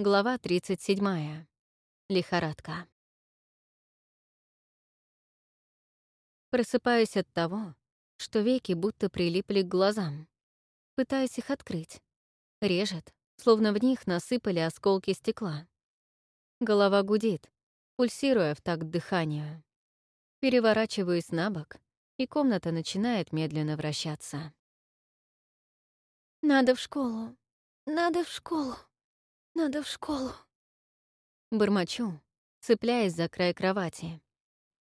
Глава 37. Лихорадка. Просыпаюсь от того, что веки будто прилипли к глазам. Пытаюсь их открыть. Режет, словно в них насыпали осколки стекла. Голова гудит, пульсируя в такт дыханию. Переворачиваюсь на бок, и комната начинает медленно вращаться. «Надо в школу. Надо в школу. Надо в школу. Бормочу, цепляясь за край кровати.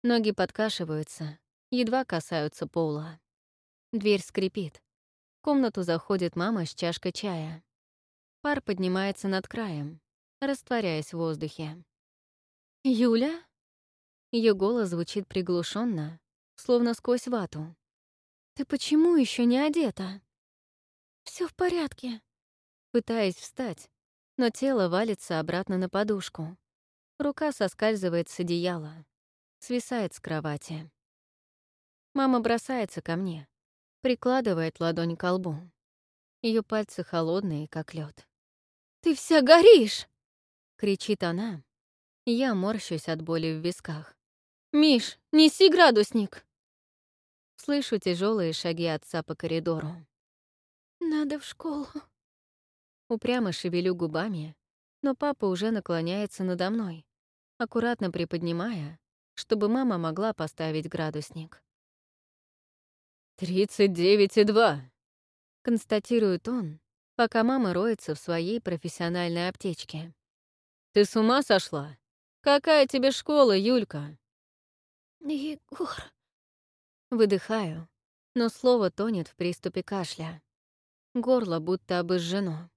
Ноги подкашиваются, едва касаются пола. Дверь скрипит. В комнату заходит мама с чашкой чая. Пар поднимается над краем, растворяясь в воздухе. «Юля?» Ее голос звучит приглушенно, словно сквозь вату. «Ты почему еще не одета?» Все в порядке». Пытаясь встать, но тело валится обратно на подушку. Рука соскальзывает с одеяла, свисает с кровати. Мама бросается ко мне, прикладывает ладонь к лбу. Ее пальцы холодные, как лед. «Ты вся горишь!» — кричит она. Я морщусь от боли в висках. «Миш, неси градусник!» Слышу тяжелые шаги отца по коридору. «Надо в школу», Упрямо шевелю губами, но папа уже наклоняется надо мной, аккуратно приподнимая, чтобы мама могла поставить градусник. «Тридцать девять и два», — констатирует он, пока мама роется в своей профессиональной аптечке. «Ты с ума сошла? Какая тебе школа, Юлька?» «Егор...» Выдыхаю, но слово тонет в приступе кашля. Горло будто обожжено.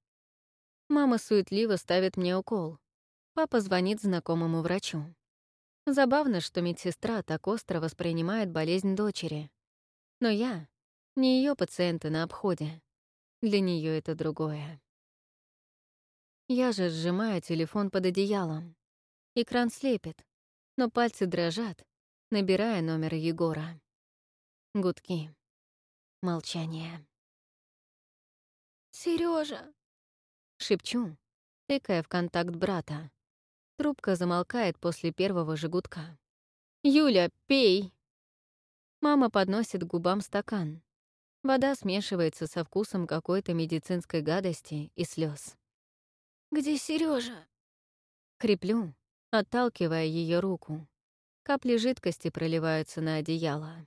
Мама суетливо ставит мне укол. Папа звонит знакомому врачу. Забавно, что медсестра так остро воспринимает болезнь дочери. Но я — не ее пациенты на обходе. Для нее это другое. Я же сжимаю телефон под одеялом. Экран слепит, но пальцы дрожат, набирая номер Егора. Гудки. Молчание. Сережа, Шепчу, тыкая в контакт брата. Трубка замолкает после первого же гудка. «Юля, пей!» Мама подносит к губам стакан. Вода смешивается со вкусом какой-то медицинской гадости и слез. «Где Сережа? Креплю, отталкивая ее руку. Капли жидкости проливаются на одеяло.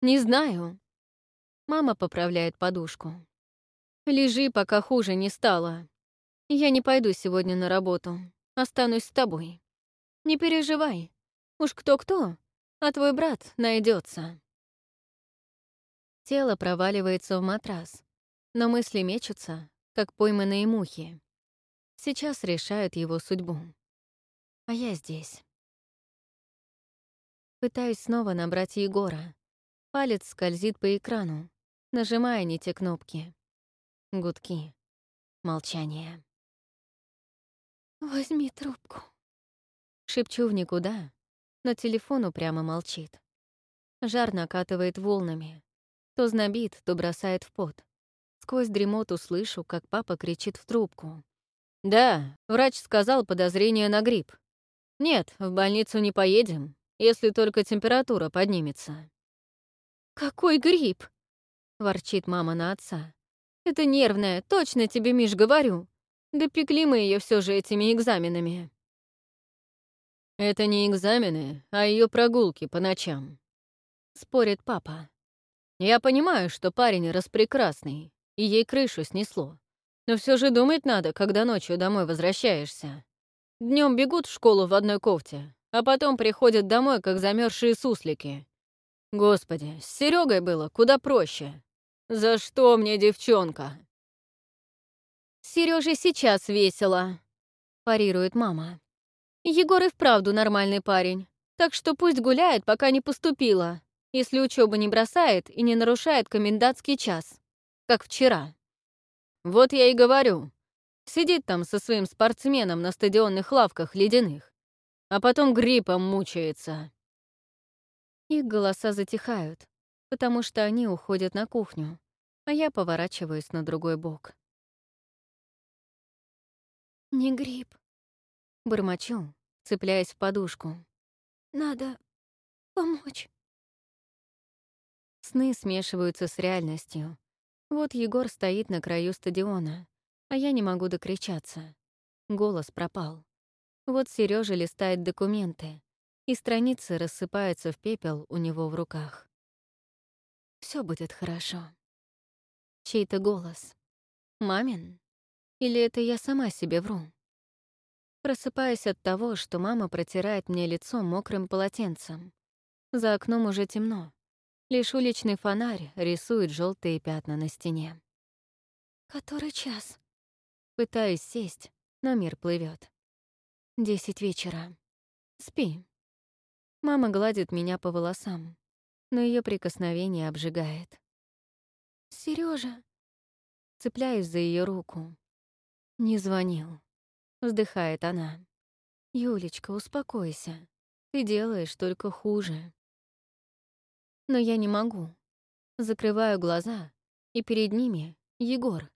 «Не знаю». Мама поправляет подушку. «Лежи, пока хуже не стало. Я не пойду сегодня на работу. Останусь с тобой. Не переживай. Уж кто-кто, а твой брат найдется. Тело проваливается в матрас, но мысли мечутся, как пойманные мухи. Сейчас решают его судьбу. А я здесь. Пытаюсь снова набрать Егора. Палец скользит по экрану, нажимая не те кнопки. Гудки. Молчание. «Возьми трубку». Шепчу в никуда, но телефон упрямо молчит. Жар накатывает волнами. То знобит, то бросает в пот. Сквозь дремоту слышу, как папа кричит в трубку. «Да, врач сказал подозрение на грипп. Нет, в больницу не поедем, если только температура поднимется». «Какой грипп?» — ворчит мама на отца. «Это нервное, точно тебе, Миш, говорю. Допекли мы ее все же этими экзаменами. Это не экзамены, а ее прогулки по ночам, спорит папа. Я понимаю, что парень распрекрасный, и ей крышу снесло. Но все же думать надо, когда ночью домой возвращаешься. Днем бегут в школу в одной кофте, а потом приходят домой, как замерзшие суслики. Господи, с Серегой было куда проще. За что мне девчонка? Сереже сейчас весело», — парирует мама. «Егор и вправду нормальный парень, так что пусть гуляет, пока не поступила, если учебу не бросает и не нарушает комендантский час, как вчера». «Вот я и говорю. Сидит там со своим спортсменом на стадионных лавках ледяных, а потом гриппом мучается». Их голоса затихают, потому что они уходят на кухню, а я поворачиваюсь на другой бок. Не грипп. Бормочу, цепляясь в подушку. Надо помочь. Сны смешиваются с реальностью. Вот Егор стоит на краю стадиона, а я не могу докричаться. Голос пропал. Вот Сережа листает документы, и страницы рассыпаются в пепел у него в руках. Все будет хорошо. Чей-то голос. Мамин? Или это я сама себе вру? Просыпаюсь от того, что мама протирает мне лицо мокрым полотенцем. За окном уже темно. Лишь уличный фонарь рисует желтые пятна на стене. Который час? Пытаюсь сесть, но мир плывет. Десять вечера. Спи. Мама гладит меня по волосам, но ее прикосновение обжигает. Сережа, Цепляюсь за ее руку. Не звонил. Вздыхает она. «Юлечка, успокойся. Ты делаешь только хуже». Но я не могу. Закрываю глаза, и перед ними Егор.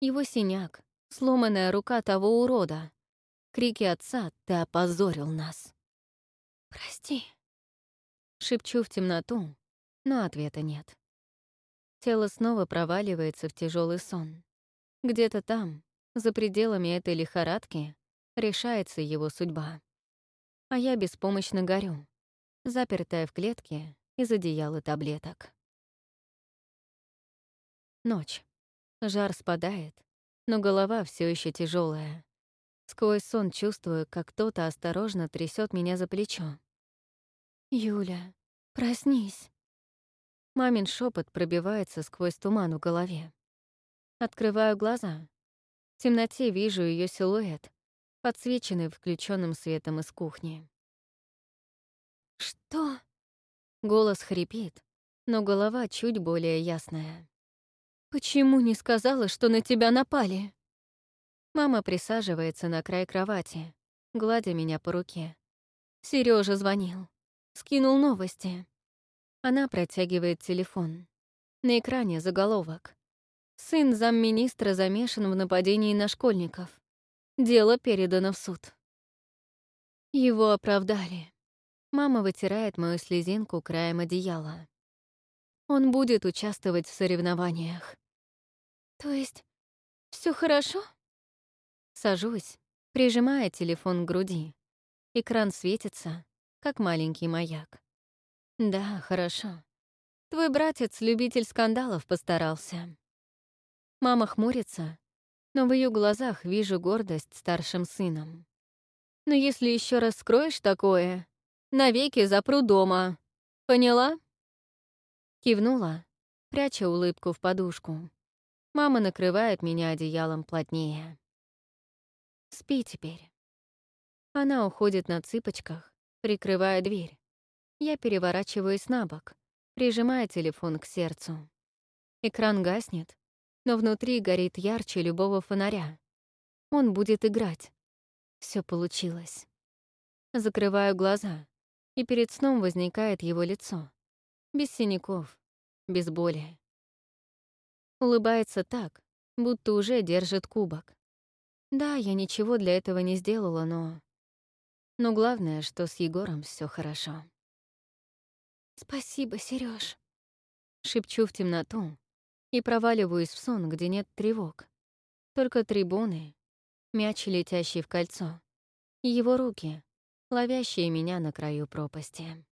Его синяк, сломанная рука того урода. Крики отца «Ты опозорил нас!» прости. Шепчу в темноту, но ответа нет. Тело снова проваливается в тяжелый сон. Где-то там, за пределами этой лихорадки, решается его судьба. А я беспомощно горю, запертая в клетке из одеяла таблеток. Ночь. Жар спадает, но голова все еще тяжелая. Сквозь сон чувствую, как кто-то осторожно трясет меня за плечо. Юля, проснись. Мамин шепот пробивается сквозь туман в голове. Открываю глаза. В темноте вижу ее силуэт, подсвеченный включенным светом из кухни. Что? Голос хрипит, но голова чуть более ясная. Почему не сказала, что на тебя напали? Мама присаживается на край кровати, гладя меня по руке. Сережа звонил. Скинул новости. Она протягивает телефон. На экране заголовок. Сын замминистра замешан в нападении на школьников. Дело передано в суд. Его оправдали. Мама вытирает мою слезинку краем одеяла. Он будет участвовать в соревнованиях. То есть все хорошо? Сажусь, прижимая телефон к груди. Экран светится, как маленький маяк. Да, хорошо. Твой братец — любитель скандалов постарался. Мама хмурится, но в ее глазах вижу гордость старшим сыном. Но если еще раз скроешь такое, навеки запру дома. Поняла? Кивнула, пряча улыбку в подушку. Мама накрывает меня одеялом плотнее. Спи теперь. Она уходит на цыпочках, прикрывая дверь. Я переворачиваюсь на бок, прижимая телефон к сердцу. Экран гаснет, но внутри горит ярче любого фонаря. Он будет играть. Все получилось. Закрываю глаза, и перед сном возникает его лицо. Без синяков, без боли. Улыбается так, будто уже держит кубок. Да, я ничего для этого не сделала, но... Но главное, что с Егором все хорошо. Спасибо, Серёж. Шепчу в темноту и проваливаюсь в сон, где нет тревог. Только трибуны, мяч, летящий в кольцо, и его руки, ловящие меня на краю пропасти.